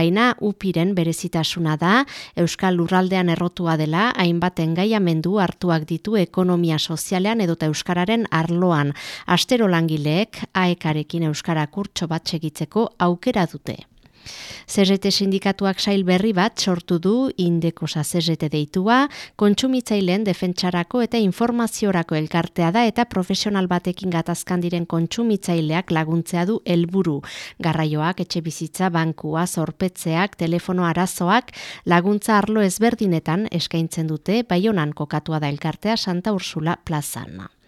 Baina upiren berezitasuna da, Euskal Lurraldean errotua dela, hainbat engaiamendu hartuak ditu ekonomia sozialean edota Euskararen arloan. Astero langileek, aekarekin Euskara kurtso bat segitzeko aukera dute. CGT sindikatuak sail berri bat sortu du Indekosa CGT deitua, kontsumitzaileen defentsarako eta informaziorako elkartea da eta profesional batekin gatazkan diren kontsumitzaileak laguntzea du helburu. Garraioak, etxe bizitza, bankua, zorpetzeak, telefono arazoak, laguntza arlo ezberdinetan eskaintzen dute, baionan kokatua da elkartea Santa Ursula plazan.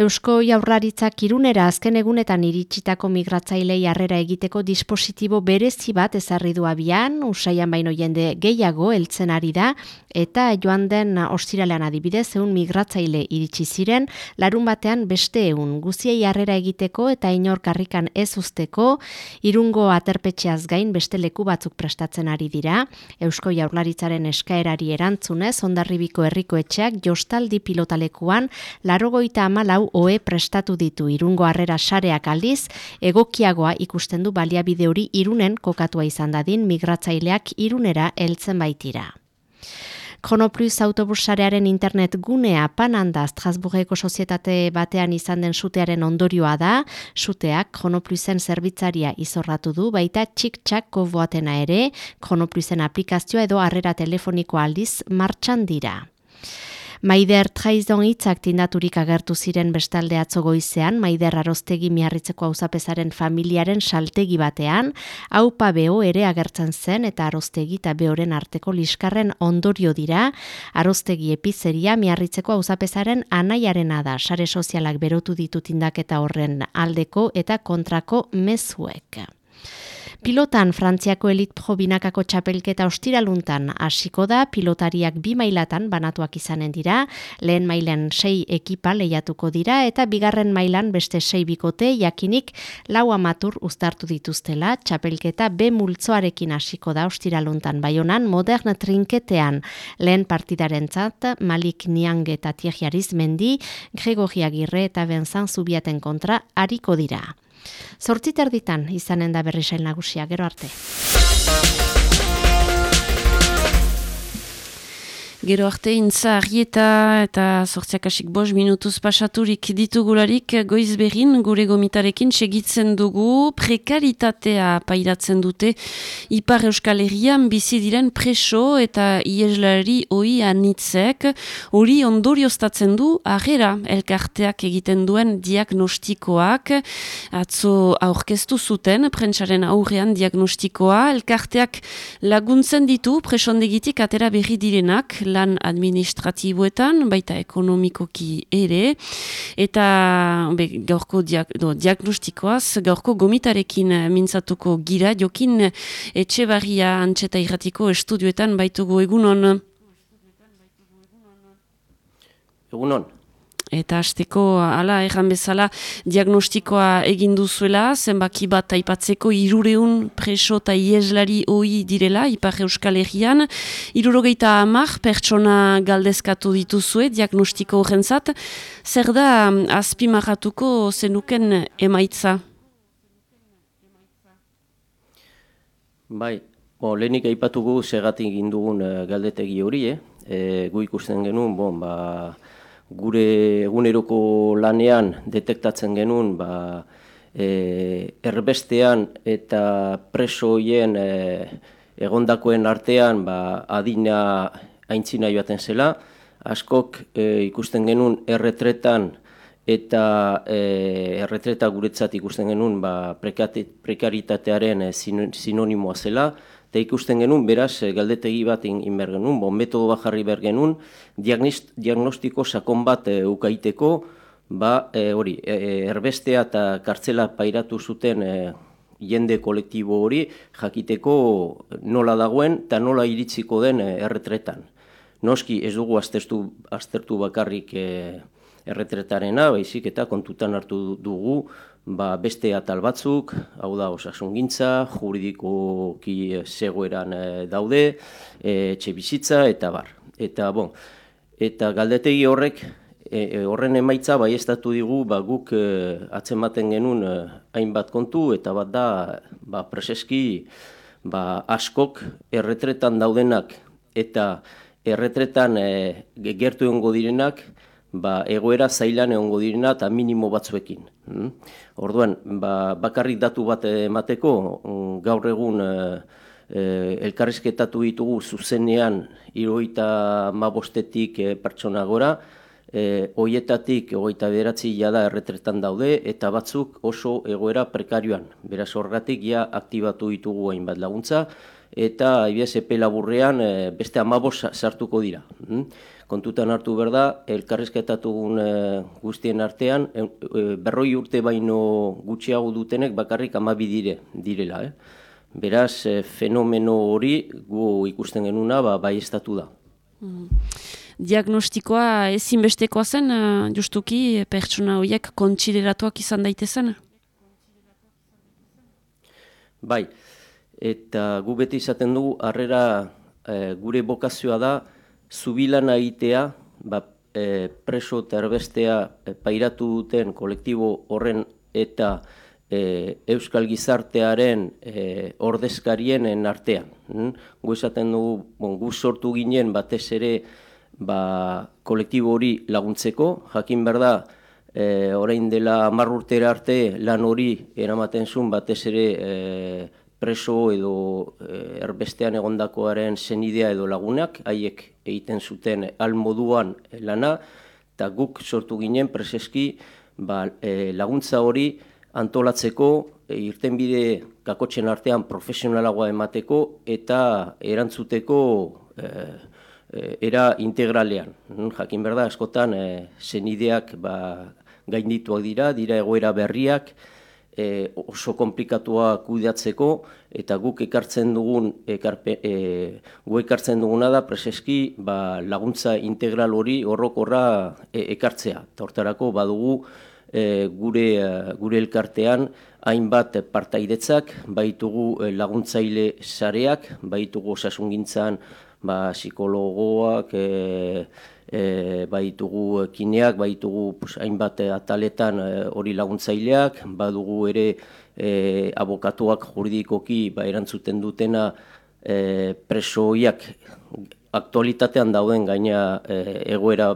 Eusko Jaurlaritzak irunera azken egunetan iritsitako migratzailei harrera egiteko dispositibo berezi bat ezarri du abian, usaian baino jende gehiago heltzen ari da eta joan den ostiralean adibidez ehun migratzaile iritsi ziren, larun batean beste ehun guziei harrera egiteko eta inorkarrikan ez usteko, irungo aterpetxeaz gain beste leku batzuk prestatzen ari dira. Eusko Jaurlaritzaren eskaerari erantzunez Hondarribiko herriko etxeak Jostaldi pilotalekuan 94 OE prestatu ditu irungo harrera sareak aldiz, egokiagoa ikusten du baliabide hori irunen kokatua izan dadin migratzaileak irunera heltzen baitira. Konopluz autobusarearen internet gunea pananda Strasburgeko sozietate batean izan den sutearen ondorioa da, suteak Konopluzen zerbitzaria izorratu du, baita txik-txak koboatena ere, Konopluzen aplikazioa edo harrera telefonikoa aldiz martxan dira. Maider traizon hitzak tindaturik agertu ziren bestalde atzogoizean, Maider arostegi miarritzeko auzapezaren familiaren saltegi batean, haupa beho ere agertzen zen eta arostegi eta behoren arteko liskarren ondorio dira, arostegi epizeria miarritzeko auzapezaren anaiarena da, sare sozialak berotu ditut indaketa horren aldeko eta kontrako mezuek. Pilotan Frantziako elit pro binakako txapelketa ostiraluntan hasiko da, pilotariak bi mailatan banatuak izanen dira, lehen mailen sei ekipa lehiatuko dira, eta bigarren mailan beste sei bikote jakinik lau amatur uztartu dituztela, txapelketa B multzoarekin hasiko da ostiraluntan baionan modern trinketean. Lehen partidaren zat, Malik Niang eta Tiegiariz Mendi, Gregoria Girre eta Benzan Zubiaten kontra hariko dira. Zortzit erditan izanen da berri sail nagusia, gero arte. Gero arte intza argieta eta sortziak asik bos minutuz pasaturik ditugularik goiz berin gure gomitarekin segitzen dugu. Prekaritatea pairatzen dute. Ipar Euskal Herrian bizi diren preso eta ieslari oi anitzek. Hori ondorioztatzen du agera elkarteak egiten duen diagnostikoak. Atzo aurkeztu zuten prentsaren aurrean diagnostikoa. Elkarteak laguntzen ditu presondegitik atera berri direnak lan administratiboetan, baita ekonomikoki ere, eta be, gaurko diag, do, diagnostikoaz, gaurko gomitarekin mintzatuko gira, jokin etxe barria antxeta irratiko estudioetan baitugu egunon. Egunon. Eta hasteko hala erran bezala diagnostikoa egin duzuela, zenbaki bat aipatzeko irureun preso eta ieslari hoi direla, Ipar Euskal Herrian. Irurogeita amak pertsona galdezkatu dituzue diagnostiko horren zat. Zer da azpimarratuko zenuken emaitza? Bai, bo, lehenik aipatugu segatik egin dugun uh, galdetegi hori, eh? E, gu ikusten genuen, bon, ba, gure eguneroko lanean detektatzen genuen ba, e, erbestean eta preso hoien e, egondakoen artean ba, adina aintzina joaten zela, askok e, ikusten genuen erretretan eta e, erretreta guretzat ikusten genuen ba, prekaritatearen e, sinonimoa zela, eta ikusten genuen, beraz, eh, galdetegi bat inber genuen, bon, metodo bat jarri behar genuen, diagnostiko sakon bat e, ukaiteko, ba, e, hori, erbestea eta kartzela pairatu zuten jende kolektibo hori, jakiteko nola dagoen eta nola iritziko den erretretan. Noski ez dugu aztertu, aztertu bakarrik e, erretretarena, baizik eta kontutan hartu dugu, ba, beste atal batzuk, hau da osasungintza, juridiko ki zegoeran eh, daude, e, etxe bizitza eta bar. Eta, bon, eta galdetegi horrek, e, horren emaitza bai estatu digu, ba, guk e, atzematen genuen hainbat kontu, eta bat da, ba, preseski, ba, askok erretretan daudenak eta erretretan e, gertu direnak, ba, egoera zailan egongo direna eta minimo batzuekin. Hmm? Orduan, ba, bakarrik datu bat emateko, mm, gaur egun e, e, elkarrizketatu ditugu zuzenean iroita mabostetik e, pertsona gora, e, oietatik egoita beratzi jada erretretan daude eta batzuk oso egoera prekarioan. Beraz horregatik ja aktibatu ditugu hainbat laguntza eta ibes epe laburrean e, beste amabos sartuko dira. Hmm? Kontutan hartu berda, elkarrizketatugun e, guztien artean, e, berroi urte baino gutxiago dutenek bakarrik amabi dire, direla. Eh? Beraz, e, fenomeno hori gu ikusten genuna ba, bai estatu da. Mm. Diagnostikoa ezinbestekoa zen, justuki, pertsona horiek kontsideratuak izan daitezen? Bai, eta gu beti izaten dugu, harrera gure bokazioa da, zubilan egitea, ba, e, preso eta erbestea e, pairatu duten kolektibo horren eta e, euskal gizartearen e, ordezkarien artean. Hm? Gu esaten dugu, bon, gu sortu ginen batez ere ba, kolektibo hori laguntzeko, jakin behar da, e, orain dela marrurtera arte lan hori eramaten zuen batez ere e, preso edo e, erbestean egondakoaren zenidea edo lagunak, haiek egiten zuten almoduan lana, eta guk sortu ginen preseski ba, e, laguntza hori antolatzeko, e, irtenbide kakotzen artean profesionalagoa emateko eta erantzuteko e, era integralean. Jakin berda, askotan e, zenideak ba, gaindituak dira, dira egoera berriak, e, oso komplikatua kudeatzeko eta guk ekartzen dugun ekarpe, e, gu ekartzen duguna da preseski ba, laguntza integral hori horrokorra e, ekartzea. Hortarako badugu e, gure gure elkartean hainbat partaidetzak, baitugu laguntzaile sareak, baitugu osasungintzan ba, psikologoak, e, e, baitugu kineak, baitugu pues, hainbat ataletan e, hori laguntzaileak, badugu ere e, abokatuak juridikoki ba, erantzuten dutena e, presoiak aktualitatean dauden gaina e, egoera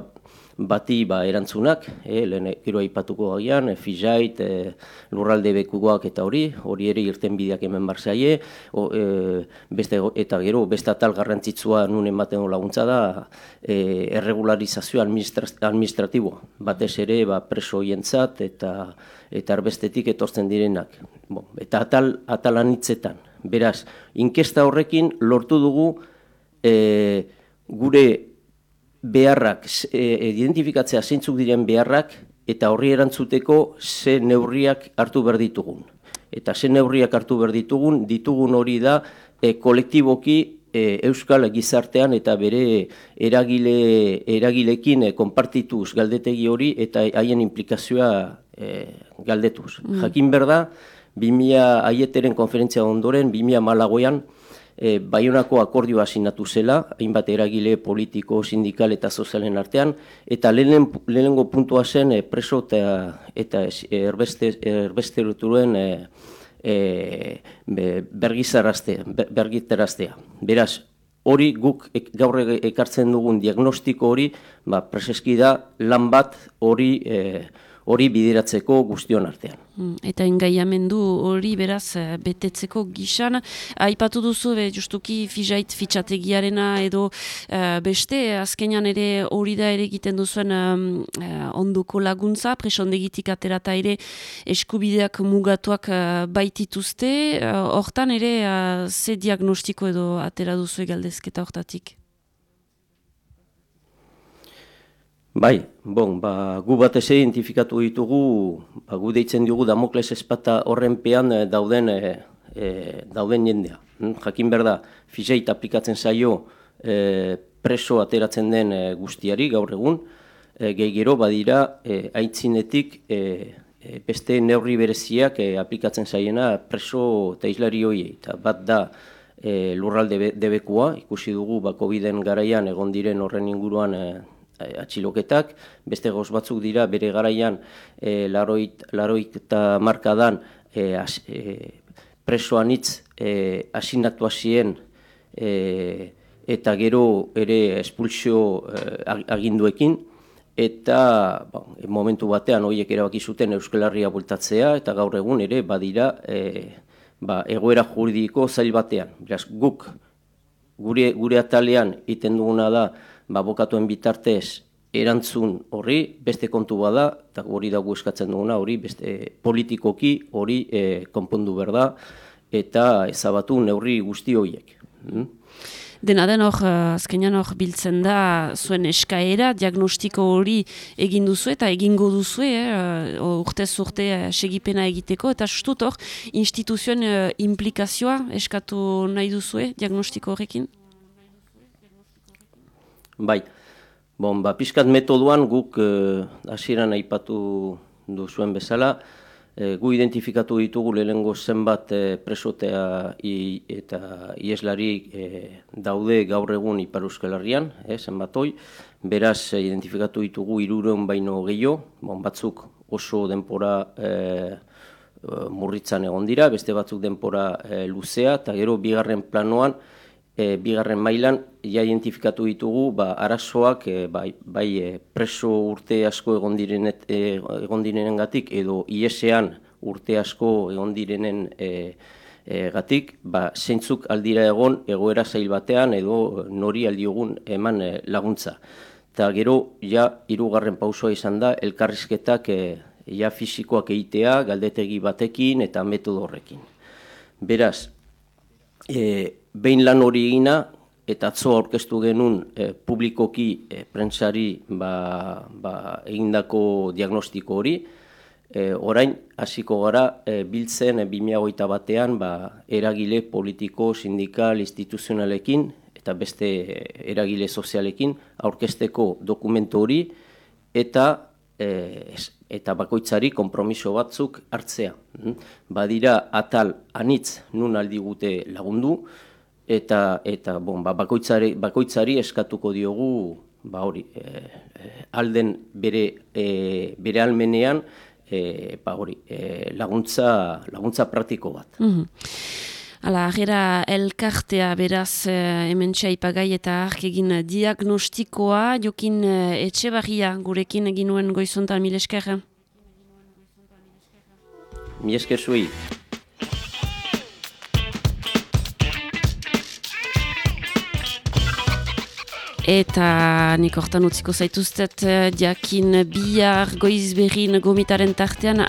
bati ba, erantzunak, e, lehen gero aipatuko gagian, e, fizait, e, lurralde bekugoak eta hori, hori ere irten bideak hemen barzaie, o, e, beste, eta gero beste atal garrantzitsua nun ematen laguntza da, e, erregularizazio administratiboa, batez ere ba, preso hientzat eta eta arbestetik etortzen direnak. Bo, eta atal, atalan hitzetan. Beraz, inkesta horrekin lortu dugu e, gure beharrak, e, identifikatzea zeintzuk diren beharrak, eta horri erantzuteko ze neurriak hartu behar ditugun. Eta ze neurriak hartu behar ditugun, ditugun hori da e, kolektiboki e, euskal gizartean eta bere eragile, eragilekin e, konpartituz galdetegi hori eta haien implikazioa e, galdetuz. Mm. Jakin berda, 2000 aieteren konferentzia ondoren, 2000 malagoean, e, Baionako akordioa sinatu zela, hainbat eragile politiko, sindikal eta sozialen artean, eta lehen, lehenengo puntua zen e, preso eta, eta erbeste, erbeste e, e, bergiteraztea. Beraz, hori guk gaur ekartzen dugun diagnostiko hori, ba, preseski da lan bat hori e, hori bideratzeko guztion artean. Mm, eta engaiamendu hori beraz eh, betetzeko gisan, aipatu duzu be, justuki fizait fitxategiarena edo uh, beste, azkenean ere hori da ere egiten duzuen uh, onduko laguntza, presondegitik aterata ere eskubideak mugatuak uh, baitituzte, hortan ere uh, ze diagnostiko edo atera duzu egaldezketa hortatik? Bai, bon, ba, gu bat ez identifikatu ditugu, ba, gu deitzen dugu Damokles espata horrenpean e, dauden, e, e, dauden jendea. Hm? Jakin berda, fizeit aplikatzen zaio e, preso ateratzen den e, guztiari gaur egun, e, gehi gero badira e, aitzinetik e, beste neurri bereziak e, aplikatzen zaiena preso eta islari hoiei. Eta bat da e, lurralde debekua, ikusi dugu ba, COVID-en garaian egon diren horren inguruan e, Eh, atxiloketak, beste goz batzuk dira bere garaian e, laroit, laroit eta markadan e, as, e, presoan hitz e, asinatu hasien e, eta gero ere espulsio e, aginduekin, eta ba, momentu batean horiek erabaki zuten Euskal Herria bultatzea, eta gaur egun ere badira e, ba, egoera juridiko zail batean. Beraz, guk gure, gure atalean iten duguna da ba, bokatuen bitartez erantzun horri beste kontu bada, eta hori dago eskatzen duguna, hori beste politikoki hori e, konpondu berda, eta ezabatu neurri guzti horiek. Hmm? Dena den hor, eh, azkenean hor biltzen da zuen eskaera, diagnostiko hori egin duzu eta egingo duzu, eh, urte zurte eh, segipena egiteko, eta sustut hor, instituzioen eh, implikazioa eskatu nahi duzu, diagnostiko horrekin? Bai, bon, ba, pixkat metoduan guk hasieran aipatu duzuen bezala, E, gu identifikatu ditugu lehenengo zenbat e, presotea i, eta ieslari e, daude gaur egun Ipar Euskal Herrian, e, zenbat hoi. Beraz, e, identifikatu ditugu irureun baino gehiago, bon, batzuk oso denpora e, murritzan egon dira, beste batzuk denpora e, luzea, eta gero bigarren planoan, e, bigarren mailan ja identifikatu ditugu ba, arazoak e, bai, bai e, preso urte asko egon direnet e, egon direnen gatik edo iesean urte asko egon direnen e, e, gatik ba, zeintzuk aldira egon egoera zail batean edo nori aldiogun eman e, laguntza. Eta gero ja hirugarren pausoa izan da elkarrizketak e, ja fisikoak egitea galdetegi batekin eta metodo horrekin. Beraz, e, behin lan hori egina, eta atzo aurkeztu genuen e, publikoki e, prentsari ba, ba, egindako diagnostiko hori, e, orain hasiko gara e, biltzen e, 2008 batean ba, eragile politiko, sindikal, instituzionalekin eta beste eragile sozialekin aurkezteko dokumentu hori eta e, eta bakoitzari konpromiso batzuk hartzea. Mm? Badira atal anitz nun aldi gute lagundu, eta eta bon, ba, bakoitzari, bakoitzari eskatuko diogu ba hori e, alden bere e, bere almenean e, ba hori e, laguntza laguntza praktiko bat. Mm Hala, agera elkartea beraz hemen ipagai eta egin diagnostikoa, jokin etxe barria gurekin egin nuen goizontan mil esker? Mi Eta nik hortan utziko zaituztet jakin bihar goizberin gomitaren tartean